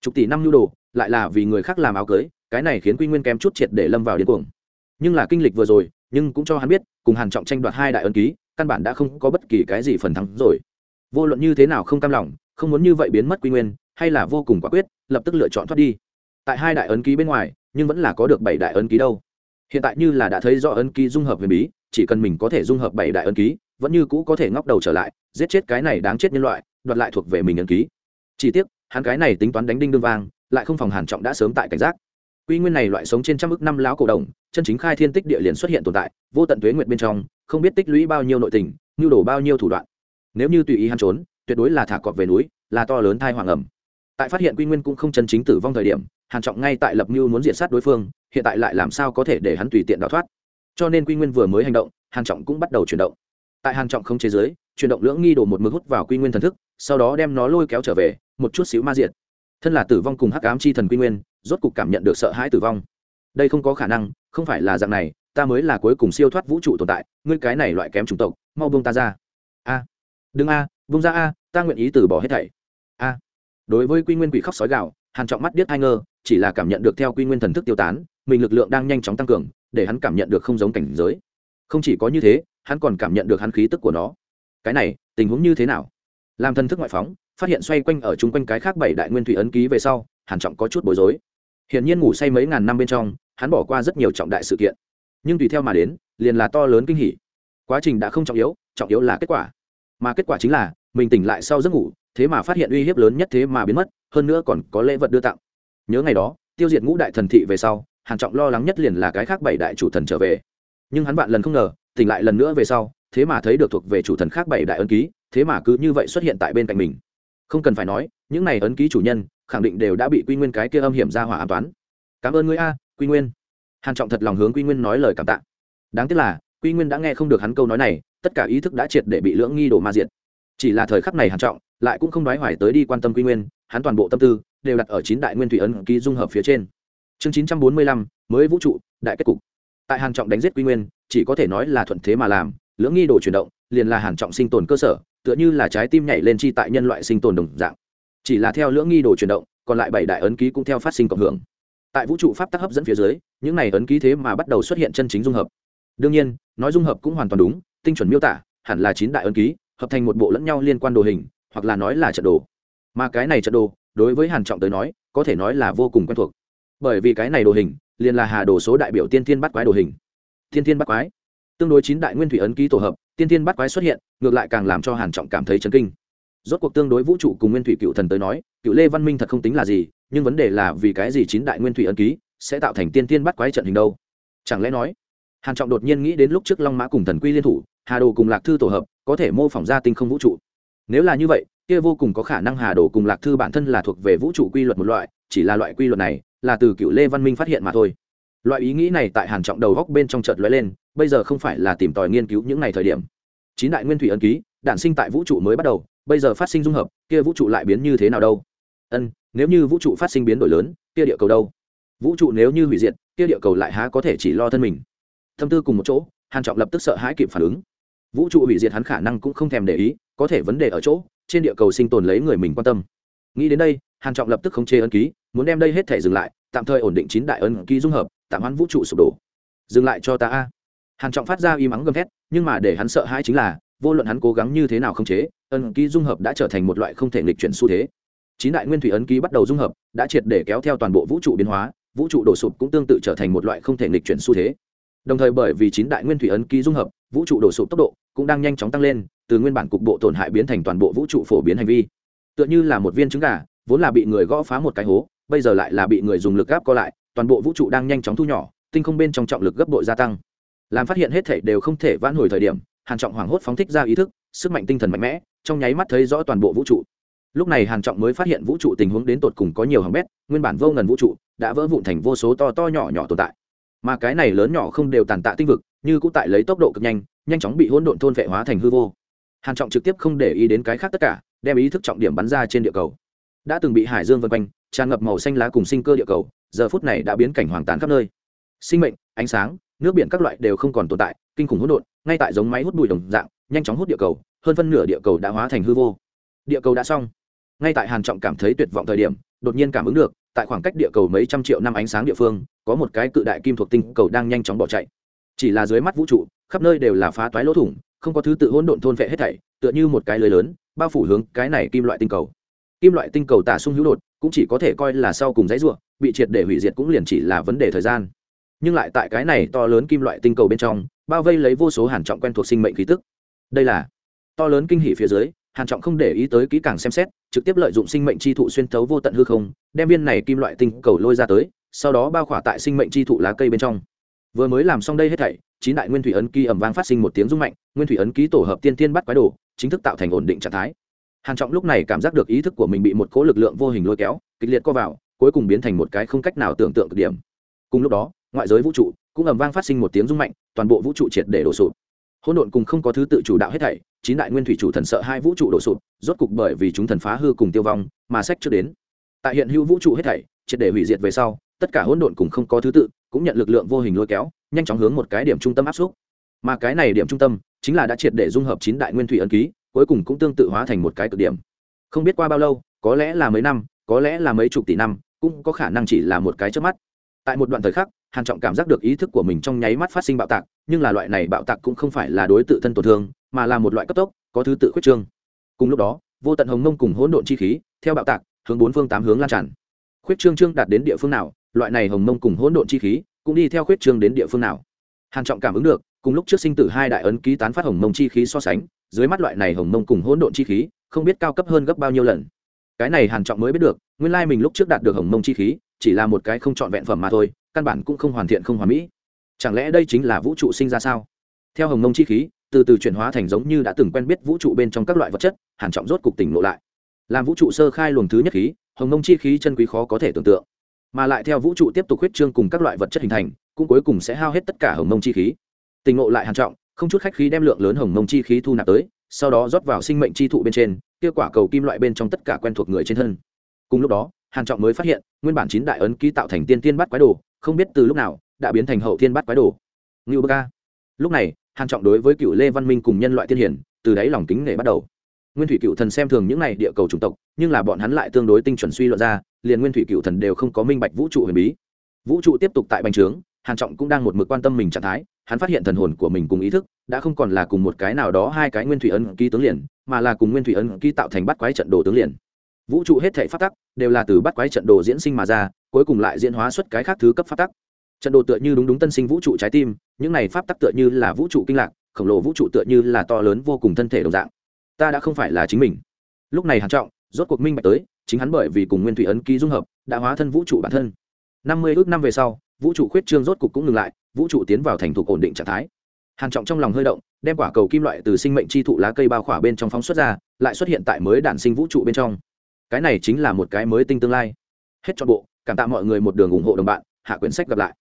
Chục tỷ năm nhu đồ, lại là vì người khác làm áo cưới, cái này khiến quy nguyên kém chút triệt để lâm vào điên cuồng. Nhưng là kinh lịch vừa rồi, nhưng cũng cho hắn biết, cùng hàn trọng tranh đoạt hai đại ẩn ký, căn bản đã không có bất kỳ cái gì phần thắng rồi. Vô luận như thế nào không cam lòng, không muốn như vậy biến mất quy nguyên, hay là vô cùng quả quyết, lập tức lựa chọn thoát đi tại hai đại ấn ký bên ngoài, nhưng vẫn là có được bảy đại ấn ký đâu. Hiện tại như là đã thấy rõ ấn ký dung hợp huyền bí, chỉ cần mình có thể dung hợp bảy đại ấn ký, vẫn như cũ có thể ngóc đầu trở lại, giết chết cái này đáng chết nhân loại, đoạt lại thuộc về mình ấn ký. Chỉ tiếc, hắn cái này tính toán đánh đinh đương vang, lại không phòng hàn trọng đã sớm tại cảnh giác. Quy nguyên này loại sống trên trăm ức năm lão cổ đồng, chân chính khai thiên tích địa liền xuất hiện tồn tại, vô tận tuế nguyệt bên trong, không biết tích lũy bao nhiêu nội tình nhu đổ bao nhiêu thủ đoạn. Nếu như tùy ý hắn trốn, tuyệt đối là thả cọp về núi, là to lớn thai hoàng ẩm tại phát hiện quy nguyên cũng không chân chính tử vong thời điểm hàn trọng ngay tại lập mưu muốn diệt sát đối phương, hiện tại lại làm sao có thể để hắn tùy tiện đào thoát? Cho nên quy nguyên vừa mới hành động, hàn trọng cũng bắt đầu chuyển động. Tại hàn trọng không chế giới, chuyển động lưỡng nghi đổ một mực hút vào quy nguyên thần thức, sau đó đem nó lôi kéo trở về, một chút xíu ma diệt. Thân là tử vong cùng hắc ám chi thần quy nguyên, rốt cục cảm nhận được sợ hãi tử vong. Đây không có khả năng, không phải là dạng này, ta mới là cuối cùng siêu thoát vũ trụ tồn tại, ngươi cái này loại kém chủng tộc, mau buông ta ra. A. Đừng a, buông ra a, ta nguyện ý từ bỏ hết thảy. A. Đối với quy nguyên quỷ khóc sói gạo hàn trọng mắt điếc hai ngơ chỉ là cảm nhận được theo quy nguyên thần thức tiêu tán, mình lực lượng đang nhanh chóng tăng cường, để hắn cảm nhận được không giống cảnh giới. Không chỉ có như thế, hắn còn cảm nhận được hắn khí tức của nó. Cái này, tình huống như thế nào? Làm thần thức ngoại phóng, phát hiện xoay quanh ở chung quanh cái khác bảy đại nguyên thủy ấn ký về sau hàn trọng có chút bối rối. Hiển nhiên ngủ say mấy ngàn năm bên trong, hắn bỏ qua rất nhiều trọng đại sự kiện. Nhưng tùy theo mà đến, liền là to lớn kinh hỉ. Quá trình đã không trọng yếu trọng yếu là kết quả. Mà kết quả chính là, mình tỉnh lại sau giấc ngủ, thế mà phát hiện uy hiếp lớn nhất thế mà biến mất, hơn nữa còn có lễ vật đưa tặng nhớ ngày đó, tiêu diệt ngũ đại thần thị về sau, hàn trọng lo lắng nhất liền là cái khác bảy đại chủ thần trở về. Nhưng hắn vạn lần không ngờ, tỉnh lại lần nữa về sau, thế mà thấy được thuộc về chủ thần khác bảy đại ấn ký, thế mà cứ như vậy xuất hiện tại bên cạnh mình. Không cần phải nói, những này ấn ký chủ nhân, khẳng định đều đã bị quy nguyên cái kia âm hiểm ra hỏa an toán. Cảm ơn ngươi a, quy nguyên. Hàn trọng thật lòng hướng quy nguyên nói lời cảm tạ. Đáng tiếc là, quy nguyên đã nghe không được hắn câu nói này, tất cả ý thức đã triệt để bị lưỡng nghi đổ ma diện chỉ là thời khắc này hàn trọng lại cũng không nói hoài tới đi quan tâm quy nguyên hắn toàn bộ tâm tư đều đặt ở chín đại nguyên thủy ấn ký dung hợp phía trên. Chương chín trăm bốn mươi lăm, mới vũ trụ, đại kết cục. Tại hàn trọng đánh giết quy nguyên, chỉ có thể nói là thuận thế mà làm, lưỡng nghi đồ chuyển động, liền là hàn trọng sinh tồn cơ sở, tựa như là trái tim nhảy lên chi tại nhân loại sinh tồn đồng dạng. Chỉ là theo lưỡng nghi đồ chuyển động, còn lại bảy đại ấn ký cũng theo phát sinh cộng hưởng. Tại vũ trụ pháp tắc hấp dẫn phía dưới, những này ấn ký thế mà bắt đầu xuất hiện chân chính dung hợp. Đương nhiên, nói dung hợp cũng hoàn toàn đúng, tinh chuẩn miêu tả, hẳn là chín đại ấn ký, hợp thành một bộ lẫn nhau liên quan đồ hình, hoặc là nói là trận đồ mà cái này trận đồ, đối với hàn trọng tới nói, có thể nói là vô cùng quen thuộc. Bởi vì cái này đồ hình, liền là hà đồ số đại biểu tiên thiên bắt quái đồ hình. Tiên thiên bắt quái. Tương đối chín đại nguyên thủy ấn ký tổ hợp, tiên thiên bắt quái xuất hiện, ngược lại càng làm cho hàn trọng cảm thấy chấn kinh. Rốt cuộc tương đối vũ trụ cùng nguyên thủy cựu thần tới nói, cựu lê văn minh thật không tính là gì, nhưng vấn đề là vì cái gì chín đại nguyên thủy ấn ký sẽ tạo thành tiên thiên bắt quái trận hình đâu? Chẳng lẽ nói, hàn trọng đột nhiên nghĩ đến lúc trước long mã cùng thần quy liên thủ, hà đồ cùng lạc thư tổ hợp, có thể mô phỏng ra tinh không vũ trụ. Nếu là như vậy kia vô cùng có khả năng hà đồ cùng lạc thư bản thân là thuộc về vũ trụ quy luật một loại, chỉ là loại quy luật này là từ cựu lê văn minh phát hiện mà thôi. Loại ý nghĩ này tại hàn trọng đầu góc bên trong chợt lóe lên, bây giờ không phải là tìm tòi nghiên cứu những ngày thời điểm. Chín đại nguyên thủy ấn ký, đản sinh tại vũ trụ mới bắt đầu, bây giờ phát sinh dung hợp, kia vũ trụ lại biến như thế nào đâu? Ân, nếu như vũ trụ phát sinh biến đổi lớn, kia địa cầu đâu? Vũ trụ nếu như hủy diệt, kia địa cầu lại há có thể chỉ lo thân mình? Tâm tư cùng một chỗ, hàn trọng lập tức sợ hãi kịp phản ứng. Vũ trụ hủy diệt hắn khả năng cũng không thèm để ý, có thể vấn đề ở chỗ trên địa cầu sinh tồn lấy người mình quan tâm. Nghĩ đến đây, hàn trọng lập tức không chế ấn ký, muốn đem đây hết thể dừng lại, tạm thời ổn định chín đại ấn ký dung hợp, tạm hoãn vũ trụ sụp đổ. Dừng lại cho ta a. Hàn trọng phát ra y mắng gầm thét, nhưng mà để hắn sợ hãi chính là, vô luận hắn cố gắng như thế nào không chế, ấn ký dung hợp đã trở thành một loại không thể nghịch chuyển xu thế. Chín đại nguyên thủy ấn ký bắt đầu dung hợp, đã triệt để kéo theo toàn bộ vũ trụ biến hóa, vũ trụ đổ sụp cũng tương tự trở thành một loại không thể nghịch chuyển xu thế. Đồng thời bởi vì chín đại nguyên thủy ấn ký dung hợp, vũ trụ đổ sụp tốc độ cũng đang nhanh chóng tăng lên từ nguyên bản cục bộ tổn hại biến thành toàn bộ vũ trụ phổ biến hành vi. Tựa như là một viên trứng gà, vốn là bị người gõ phá một cái hố, bây giờ lại là bị người dùng lực gáp co lại, toàn bộ vũ trụ đang nhanh chóng thu nhỏ, tinh không bên trong trọng lực gấp bội gia tăng. Làm phát hiện hết thể đều không thể vãn hồi thời điểm, hàn trọng hoảng hốt phóng thích ra ý thức, sức mạnh tinh thần mạnh mẽ, trong nháy mắt thấy rõ toàn bộ vũ trụ. Lúc này hàn trọng mới phát hiện vũ trụ tình huống đến tột cùng có nhiều hàng bét, nguyên bản vô ngần vũ trụ đã vỡ vụn thành vô số to to nhỏ nhỏ tồn tại. Mà cái này lớn nhỏ không đều tàn tạ tinh vực, như cũng tại lấy tốc độ cực nhanh nhanh chóng bị hỗn độn thôn vệ hóa thành hư vô hàn trọng trực tiếp không để ý đến cái khác tất cả đem ý thức trọng điểm bắn ra trên địa cầu đã từng bị hải dương vân quanh tràn ngập màu xanh lá cùng sinh cơ địa cầu giờ phút này đã biến cảnh hoàng tàn khắp nơi sinh mệnh ánh sáng nước biển các loại đều không còn tồn tại kinh khủng hỗn độn ngay tại giống máy hút bụi đồng dạng nhanh chóng hút địa cầu hơn phân nửa địa cầu đã hóa thành hư vô địa cầu đã xong ngay tại hàn trọng cảm thấy tuyệt vọng thời điểm đột nhiên cảm ứng được tại khoảng cách địa cầu mấy trăm triệu năm ánh sáng địa phương có một cái cự đại kim thuộc tinh cầu đang nhanh chóng bỏ chạy chỉ là dưới mắt vũ trụ khắp nơi đều là phá toái lỗ thủng không có thứ tự hỗn độn thôn vệ hết thảy, tựa như một cái lưới lớn, bao phủ hướng cái này kim loại tinh cầu. Kim loại tinh cầu tả sung hữu đột, cũng chỉ có thể coi là sau cùng dãy ruộng bị triệt để hủy diệt cũng liền chỉ là vấn đề thời gian. Nhưng lại tại cái này to lớn kim loại tinh cầu bên trong, bao vây lấy vô số hàn trọng quen thuộc sinh mệnh khí tức. Đây là to lớn kinh hỉ phía dưới, hàn trọng không để ý tới kỹ càng xem xét, trực tiếp lợi dụng sinh mệnh chi thụ xuyên thấu vô tận hư không, đem viên này kim loại tinh cầu lôi ra tới, sau đó bao khỏa tại sinh mệnh chi thụ lá cây bên trong. Vừa mới làm xong đây hết thảy, chín đại nguyên thủy ấn ký ẩm vang phát sinh một tiếng rung mạnh nguyên thủy ấn ký tổ hợp tiên tiên bắt quái đồ, chính thức tạo thành ổn định trạng thái. Hàn trọng lúc này cảm giác được ý thức của mình bị một cỗ lực lượng vô hình lôi kéo, kịch liệt co vào, cuối cùng biến thành một cái không cách nào tưởng tượng cực điểm. Cùng lúc đó, ngoại giới vũ trụ cũng ầm vang phát sinh một tiếng rung mạnh, toàn bộ vũ trụ triệt để đổ sụp. Hỗn độn cùng không có thứ tự chủ đạo hết thảy, chín đại nguyên thủy chủ thần sợ hai vũ trụ đổ sụp, rốt cục bởi vì chúng thần phá hư cùng tiêu vong mà sách chưa đến. Tại hiện hữu vũ trụ hết thảy, triệt để hủy diệt về sau, tất cả hỗn độn cùng không có thứ tự cũng nhận lực lượng vô hình lôi kéo, nhanh chóng hướng một cái điểm trung tâm áp xúc mà cái này điểm trung tâm chính là đã triệt để dung hợp chín đại nguyên thủy ấn ký, cuối cùng cũng tương tự hóa thành một cái cực điểm. Không biết qua bao lâu, có lẽ là mấy năm, có lẽ là mấy chục tỷ năm, cũng có khả năng chỉ là một cái trước mắt. Tại một đoạn thời khắc, hàn trọng cảm giác được ý thức của mình trong nháy mắt phát sinh bạo tạc, nhưng là loại này bạo tạc cũng không phải là đối tự thân tổn thương, mà là một loại cấp tốc, có thứ tự khuyết trương. Cùng lúc đó, vô tận hồng mông cùng hỗn độn chi khí, theo bạo tạc, hướng bốn phương tám hướng lan tràn. Khuyết trương trương đạt đến địa phương nào, loại này hồng mông cùng hỗn độn chi khí, cũng đi theo khuyết trương đến địa phương nào. Hàn trọng cảm ứng được cùng lúc trước sinh tử hai đại ấn ký tán phát hồng mông chi khí so sánh, dưới mắt loại này hồng mông cùng hỗn độn chi khí, không biết cao cấp hơn gấp bao nhiêu lần. Cái này hàn trọng mới biết được, nguyên lai mình lúc trước đạt được hồng mông chi khí, chỉ là một cái không chọn vẹn phẩm mà thôi, căn bản cũng không hoàn thiện không hoàn mỹ. Chẳng lẽ đây chính là vũ trụ sinh ra sao? Theo hồng mông chi khí, từ từ chuyển hóa thành giống như đã từng quen biết vũ trụ bên trong các loại vật chất, hàn trọng rốt cục tỉnh ngộ lại. Làm vũ trụ sơ khai luồng thứ nhất khí, hồng mông chi khí chân quý khó có thể tưởng tượng. Mà lại theo vũ trụ tiếp tục huyết trương cùng các loại vật chất hình thành, cũng cuối cùng sẽ hao hết tất cả hồng mông chi khí tình ngộ lại hàn trọng, không chút khách khí đem lượng lớn hồng mông chi khí thu nạp tới, sau đó rót vào sinh mệnh chi thụ bên trên, kia quả cầu kim loại bên trong tất cả quen thuộc người trên thân. Cùng lúc đó, hàn trọng mới phát hiện, nguyên bản chín đại ấn ký tạo thành tiên tiên bắt quái đồ, không biết từ lúc nào, đã biến thành hậu thiên bắt quái đồ. Ngưu bơ lúc này, hàn trọng đối với cựu lê văn minh cùng nhân loại tiên hiển, từ đấy lòng kính nể bắt đầu. Nguyên thủy cựu thần xem thường những này địa cầu chủng tộc, nhưng là bọn hắn lại tương đối tinh chuẩn suy luận ra, liền nguyên thủy cựu thần đều không có minh bạch vũ trụ huyền bí. Vũ trụ tiếp tục tại bành trướng, hàn trọng cũng đang một mực quan tâm mình trạng thái hắn phát hiện thần hồn của mình cùng ý thức đã không còn là cùng một cái nào đó, hai cái nguyên thủy ấn ký tướng liền, mà là cùng nguyên thủy ấn ký tạo thành bắt quái trận đồ tướng liền. Vũ trụ hết thể phát tắc đều là từ bắt quái trận đồ diễn sinh mà ra, cuối cùng lại diễn hóa xuất cái khác thứ cấp phát tắc. Trận đồ tựa như đúng đúng tân sinh vũ trụ trái tim, những này pháp tắc tựa như là vũ trụ kinh lạc, khổng lồ vũ trụ tựa như là to lớn vô cùng thân thể đồng dạng. Ta đã không phải là chính mình. Lúc này hàn trọng, rốt cuộc minh bạch tới, chính hắn bởi vì cùng nguyên thủy ấn ký dung hợp, đã hóa thân vũ trụ bản thân. Năm mươi ước năm về sau, vũ trụ khuyết trương rốt cục cũng ngừng lại vũ trụ tiến vào thành thục ổn định trạng thái. Hàn trọng trong lòng hơi động, đem quả cầu kim loại từ sinh mệnh chi thụ lá cây bao khỏa bên trong phóng xuất ra, lại xuất hiện tại mới đản sinh vũ trụ bên trong. Cái này chính là một cái mới tinh tương lai. Hết trọn bộ, cảm tạ mọi người một đường ủng hộ đồng bạn, hạ quyển sách gặp lại.